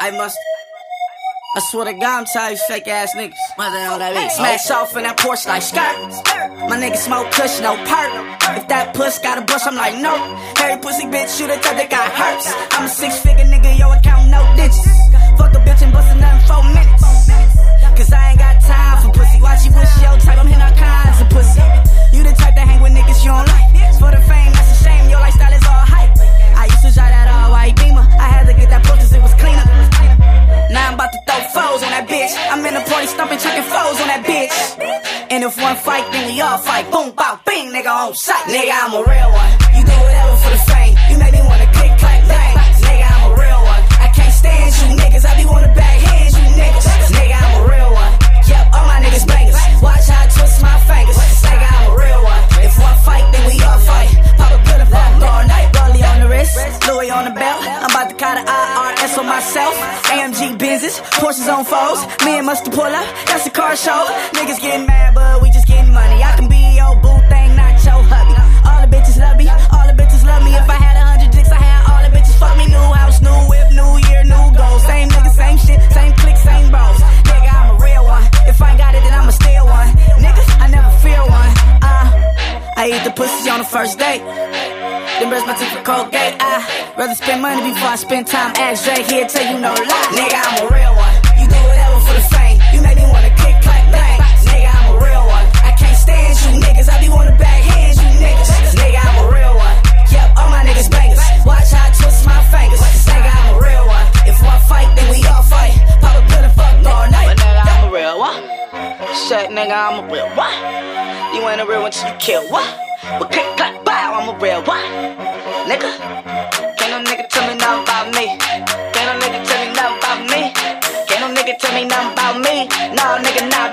I must. I swear to God, I'm tired of fake ass niggas. Smash off in that Porsche like skirt. My nigga smoke kush, no perk. If that puss got a bush, I'm like, no. Harry pussy bitch, shoot it till they got hurts. I'm a six figure nigga, yo, account the party stomping, chucking foes on that bitch. And if one fight, then we all fight. Boom, bow, bing, nigga on sight. Nigga, I'm a real one. You do whatever for the fame. You make me wanna click, clack, bang. Nigga, I'm a real one. I can't stand you niggas. I be wanna back hands, you niggas. Nigga, I'm a real one. Yep, all my niggas bangers. Watch how I twist my fingers. Nigga, I'm a real one. If one fight, then we all fight. Pop a pill fuck all night. Rollie on the wrist, Louis on the belt. I'm about to cut IRS on myself. AMG Benzes, Porsches on foes. Me and Mustard pull up, that's a car show. Niggas getting mad, but we just getting money. I can be your boo thing, not your hubby. All the bitches love me, all the bitches love me. If I had a hundred dicks, I had all the bitches fuck me. New house, new whip, new year, new goals. Same nigga, same shit, same click, same bros. Nigga, I'm a real one. If I ain't got it, then I'ma steal one. Nigga, I never fear one. Uh, I eat the pussy on the first date. Then brush my teeth with Colgate. I rather spend money before I spend time. Ask Drake, he'll tell you no lie. Nigga, I'm a real one. You do whatever for the fame. You make me wanna kick, clack, bang. Nigga, I'm a real one. I can't stand you niggas. I be wanna back hands, you niggas. Nigga, I'm a real one. Yep, all my niggas bangers. Watch how I twist my fingers. Nigga, I'm a real one. If one fight, then we all fight. Pop a pill and fuck all night. But nigga, I'm a real one. Shit, nigga, I'm a real one. You ain't a real one till you kill what? But click, clack, bow, I'm a real one. Nigga, can't no nigga tell me nothing about me. Can't no nigga tell me nothing about me. Can't no nigga tell me nothing about me. No, nigga, me.